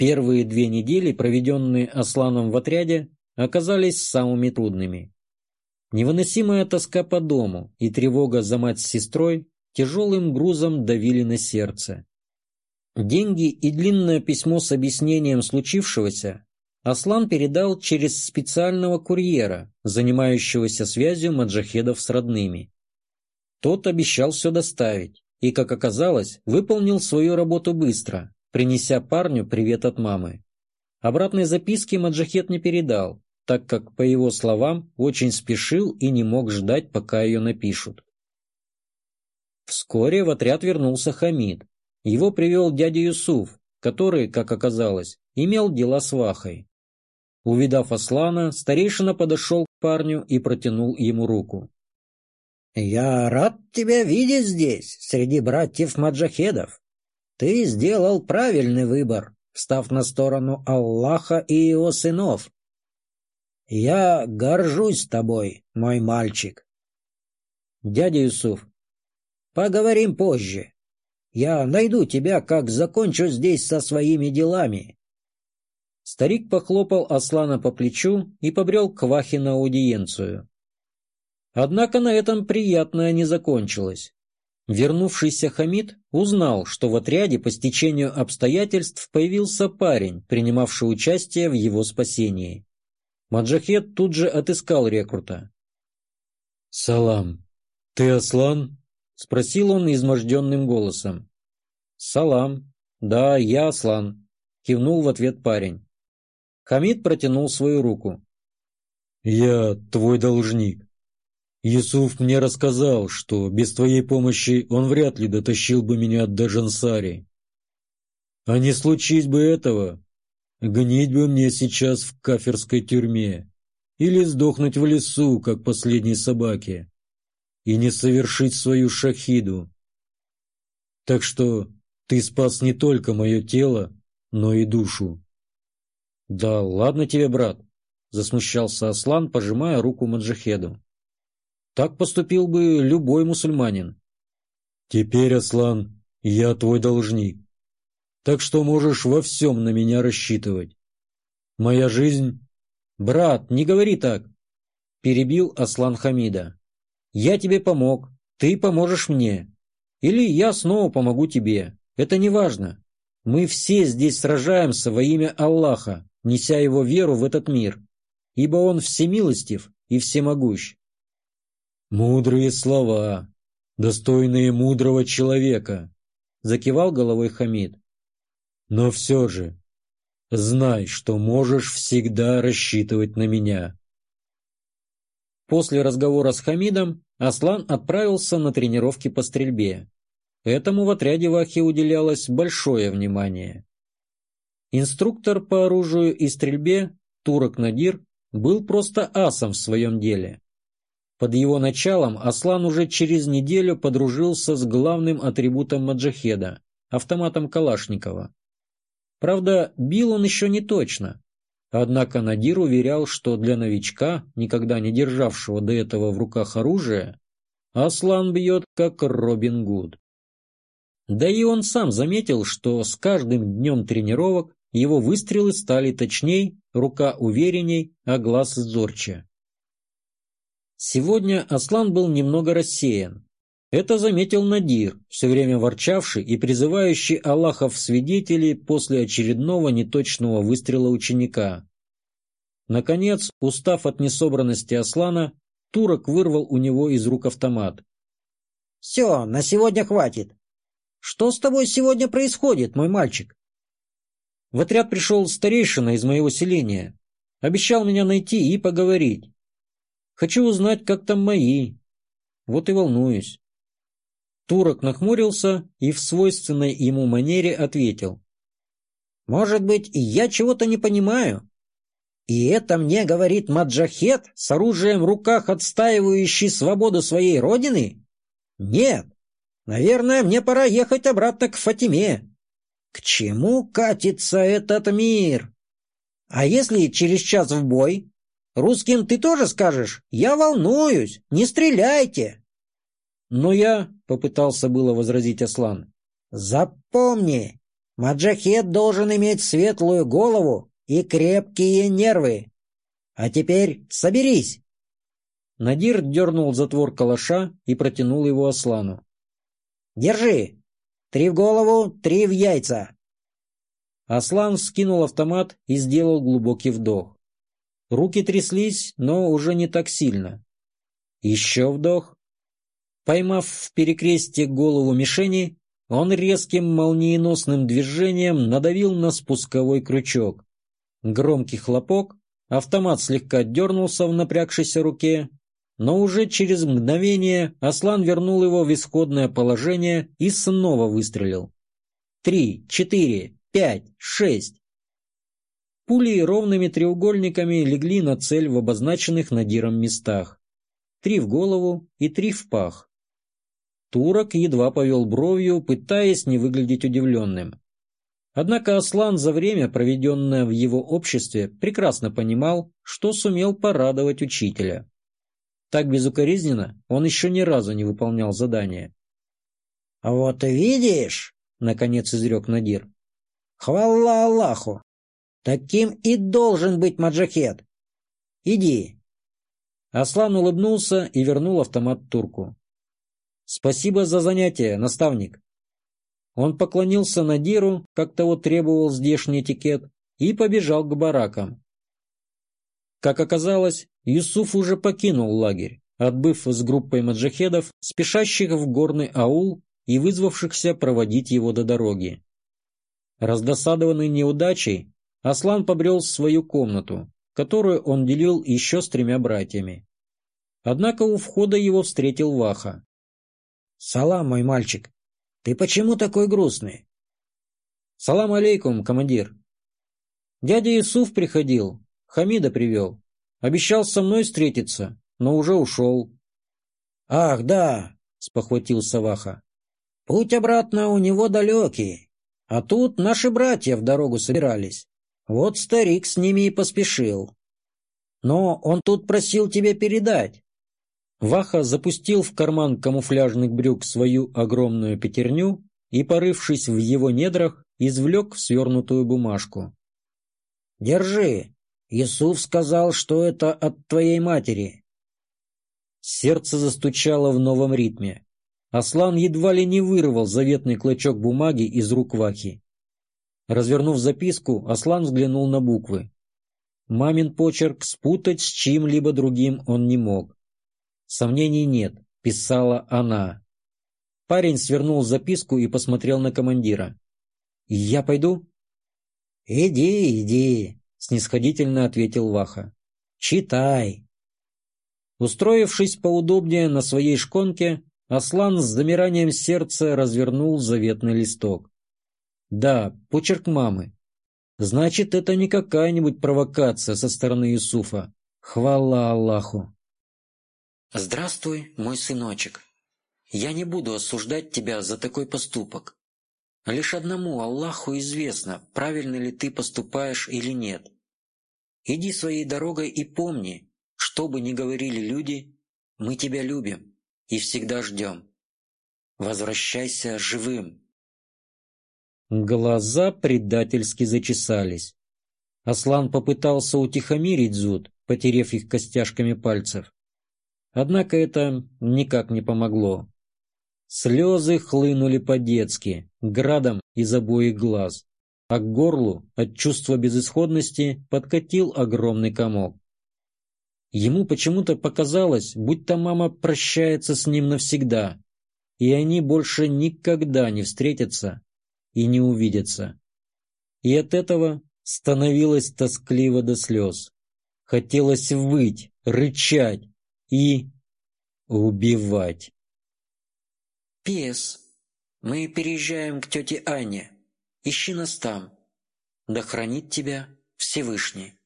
Первые две недели, проведенные Асланом в отряде, оказались самыми трудными. Невыносимая тоска по дому и тревога за мать с сестрой тяжелым грузом давили на сердце. Деньги и длинное письмо с объяснением случившегося Аслан передал через специального курьера, занимающегося связью маджахедов с родными. Тот обещал все доставить и, как оказалось, выполнил свою работу быстро, принеся парню привет от мамы. Обратной записки Маджахет не передал, так как, по его словам, очень спешил и не мог ждать, пока ее напишут. Вскоре в отряд вернулся Хамид. Его привел дядя Юсуф, который, как оказалось, имел дела с Вахой. Увидав Аслана, старейшина подошел к парню и протянул ему руку. «Я рад тебя видеть здесь, среди братьев Маджахедов. Ты сделал правильный выбор, встав на сторону Аллаха и его сынов. Я горжусь тобой, мой мальчик». «Дядя Юсуф, поговорим позже. Я найду тебя, как закончу здесь со своими делами. Старик похлопал Аслана по плечу и побрел к Вахе на аудиенцию. Однако на этом приятное не закончилось. Вернувшийся Хамид узнал, что в отряде по стечению обстоятельств появился парень, принимавший участие в его спасении. Маджахет тут же отыскал рекрута. «Салам, ты Аслан?» — спросил он изможденным голосом. «Салам, да, я Аслан», — кивнул в ответ парень. Хамид протянул свою руку. «Я твой должник. Юсуф мне рассказал, что без твоей помощи он вряд ли дотащил бы меня до Жансари. А не случись бы этого, гнить бы мне сейчас в каферской тюрьме или сдохнуть в лесу, как последней собаке, и не совершить свою шахиду. Так что ты спас не только мое тело, но и душу. «Да ладно тебе, брат!» — засмущался Аслан, пожимая руку Маджахеду. «Так поступил бы любой мусульманин». «Теперь, Аслан, я твой должник, так что можешь во всем на меня рассчитывать. Моя жизнь...» «Брат, не говори так!» — перебил Аслан Хамида. «Я тебе помог, ты поможешь мне. Или я снова помогу тебе. Это не важно. Мы все здесь сражаемся во имя Аллаха, неся его веру в этот мир, ибо он всемилостив и всемогущ. «Мудрые слова, достойные мудрого человека», — закивал головой Хамид. «Но все же, знай, что можешь всегда рассчитывать на меня». После разговора с Хамидом Аслан отправился на тренировки по стрельбе. Этому в отряде Вахи уделялось большое внимание. Инструктор по оружию и стрельбе Турок Надир был просто асом в своем деле. Под его началом Аслан уже через неделю подружился с главным атрибутом Маджахеда – автоматом Калашникова. Правда, бил он еще не точно. Однако Надир уверял, что для новичка, никогда не державшего до этого в руках оружие, Аслан бьет как Робин Гуд. Да и он сам заметил, что с каждым днем тренировок его выстрелы стали точней, рука уверенней, а глаз зорче. Сегодня Аслан был немного рассеян. Это заметил Надир, все время ворчавший и призывающий Аллахов свидетелей после очередного неточного выстрела ученика. Наконец, устав от несобранности Аслана, турок вырвал у него из рук автомат. «Все, на сегодня хватит. Что с тобой сегодня происходит, мой мальчик?» В отряд пришел старейшина из моего селения. Обещал меня найти и поговорить. Хочу узнать, как там мои. Вот и волнуюсь. Турок нахмурился и в свойственной ему манере ответил. «Может быть, я чего-то не понимаю? И это мне говорит Маджахет с оружием в руках, отстаивающий свободу своей родины? Нет, наверное, мне пора ехать обратно к Фатиме. К чему катится этот мир? А если через час в бой? Русским ты тоже скажешь? Я волнуюсь, не стреляйте. Но я, — попытался было возразить Аслан. Запомни, Маджахет должен иметь светлую голову и крепкие нервы. А теперь соберись!» Надир дернул затвор калаша и протянул его Аслану. «Держи! Три в голову, три в яйца!» Аслан вскинул автомат и сделал глубокий вдох. Руки тряслись, но уже не так сильно. Еще вдох. Поймав в перекрестие голову мишени, он резким молниеносным движением надавил на спусковой крючок. Громкий хлопок, автомат слегка дернулся в напрягшейся руке, но уже через мгновение Аслан вернул его в исходное положение и снова выстрелил. Три, четыре, пять, шесть. Пули ровными треугольниками легли на цель в обозначенных Надиром местах. Три в голову и три в пах. Турок едва повел бровью, пытаясь не выглядеть удивленным. Однако Аслан за время, проведенное в его обществе, прекрасно понимал, что сумел порадовать учителя. Так безукоризненно он еще ни разу не выполнял задание. «Вот видишь», — наконец изрек Надир, — «хвала Аллаху! Таким и должен быть маджахет! Иди!» Аслан улыбнулся и вернул автомат турку. «Спасибо за занятие, наставник!» Он поклонился Надиру, как того требовал здешний этикет, и побежал к баракам. Как оказалось, Юсуф уже покинул лагерь, отбыв с группой маджахедов, спешащих в горный аул и вызвавшихся проводить его до дороги. Раздосадованный неудачей, Аслан побрел в свою комнату, которую он делил еще с тремя братьями. Однако у входа его встретил Ваха. «Салам, мой мальчик! Ты почему такой грустный?» «Салам алейкум, командир!» «Дядя Исуф приходил, Хамида привел. Обещал со мной встретиться, но уже ушел. «Ах, да!» — спохватился Ваха. «Путь обратно у него далекий, а тут наши братья в дорогу собирались. Вот старик с ними и поспешил. Но он тут просил тебе передать». Ваха запустил в карман камуфляжных брюк свою огромную пятерню и, порывшись в его недрах, извлек свернутую бумажку. «Держи, Исуф сказал, что это от твоей матери. Сердце застучало в новом ритме. Аслан едва ли не вырвал заветный клочок бумаги из рук Вахи. Развернув записку, Аслан взглянул на буквы. Мамин почерк спутать с чьим-либо другим он не мог. Сомнений нет, писала она. Парень свернул записку и посмотрел на командира. «Я пойду?» «Иди, иди», снисходительно ответил Ваха. «Читай!» Устроившись поудобнее на своей шконке, Аслан с замиранием сердца развернул заветный листок. Да, почерк мамы. Значит, это не какая-нибудь провокация со стороны Юсуфа. Хвала Аллаху. «Здравствуй, мой сыночек. Я не буду осуждать тебя за такой поступок. Лишь одному Аллаху известно, правильно ли ты поступаешь или нет. Иди своей дорогой и помни, что бы ни говорили люди, мы тебя любим и всегда ждем. Возвращайся живым. Глаза предательски зачесались. Аслан попытался утихомирить зуд, потерев их костяшками пальцев. Однако это никак не помогло. Слезы хлынули по-детски, градом из обоих глаз, а к горлу от чувства безысходности подкатил огромный комок. Ему почему-то показалось, будто мама прощается с ним навсегда, и они больше никогда не встретятся и не увидятся. И от этого становилось тоскливо до слез. Хотелось выть, рычать и убивать. «Пес, мы переезжаем к тете Ане. Ищи нас там. Да хранит тебя Всевышний».